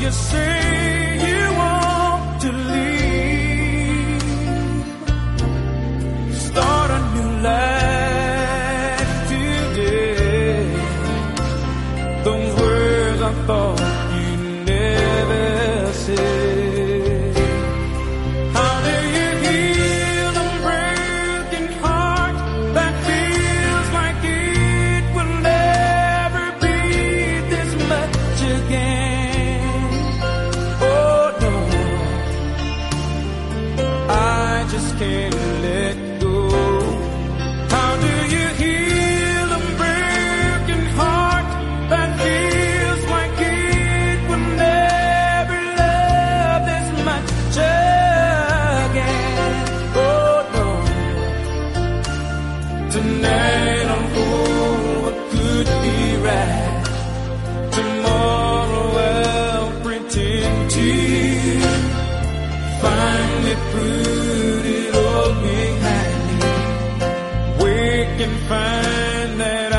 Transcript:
you say you want to leave. Start a new life today. Words I thought you'd never say. How do you heal a broken heart that feels like it will never this much again? can find that